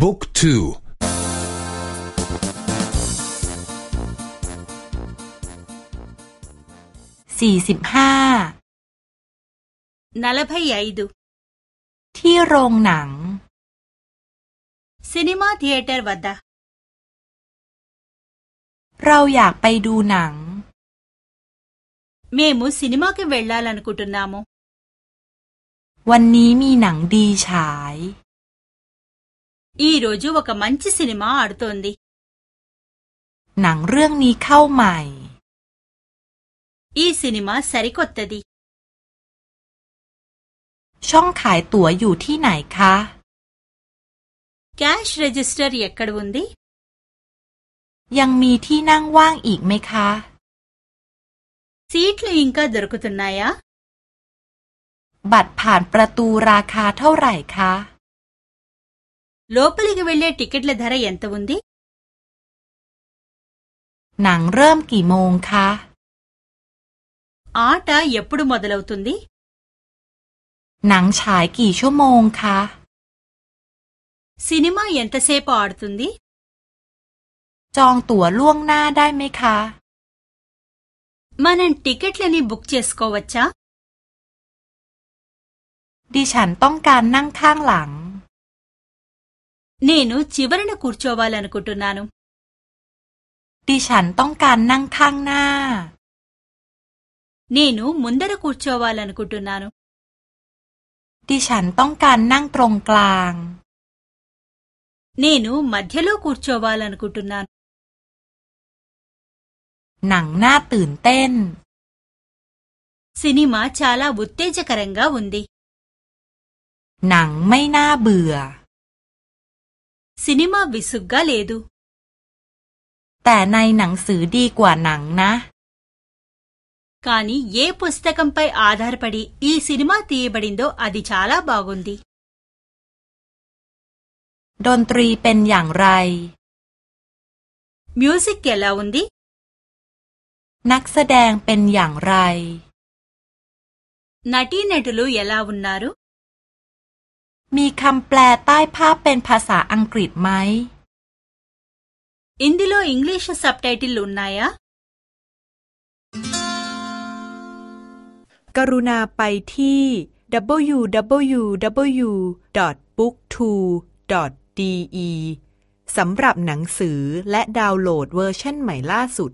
บุ๊กทู สี่สิบห้านัลพยายดู ที่โรงหนังซีนิมาธีเตอร์วัดดาเราอยากไปดูหนัง เมมูซีนิมาเกเวลลาลันกุตุนามวันนี้มีหนังดีฉาย ఈ రోజు ఒక మంచి సినిమా ఆడుతోంది หนังเรื่องนี้เข้าใหม่ ఈ సినిమా సరికొత్తది ช่องขายตั๋วอยู่ที่ไหนคะ క్యాష్ రిజిస్టర్ กัน క డ ఉ ยังมีที่นั่งว่างอีกไหมคะ ซีทลิงก็ดรกุตు క ు త ుบัตรผ่านประตูราคาเท่าไหร่คะลลเปกว ల ో ప ల ి క เ వెళ్ళే టికెట్ల ధర ఎంత ఉ นดีหนังเริ่มกี่โมงคะอาตาเยปุดมาดลาวตุนดีหนังฉาย กี่ชั่วโมงคะซีนีมาเยนตัะเซปอร์ตุนดี จองตั๋วล่วง หน้า ได้ไหมคะ มันัน ติ๊กเก็ตเลนีบุกเจสโกวัชชะดิฉัน ต้องการ นั่ง ข้างหลัง నేను చివరన కూర్చోవాలనుకుంటున్నాను ดิฉันต้องการนั่งข้างหน้า నేను ముందర కూర్చోవాలనుకుంటున్నాను ดิฉันต้องการนั่งตรงกลาง నేను మధ్యలో కూర్చోవాలనుకుంటున్నాను หนังน่าตื่นเต้น సినిమా చాలా ఉత్తేజకరంగా ఉంది หนังไม่น่าเบื่อ సినిమా విసుగ్గా లేదు แต่ในหนังสือดีกว่าหนังนะ కానీ ఏ పుస్తకంపై ఆధారపడి ఈ సినిమా తీయబడిందో అది చాలా బాగుంది ดนตรีเป็นอย่างไร మ్యూజిక్ ఎలా ఉంది పెన్ นักแสดงเป็นอย่างไร నటీనటులు ఎలా ఉన్నారు มีคำแปลใต้ภาพเป็นภาษาอังกฤษไหม อินดิโลอังกฤษซับไตเติลลุนไนยะกรุณาไปที่ www.booktwo.de สำหรับหนังสือและดาวน์โหลดเวอร์ชันใหม่ล่าสุด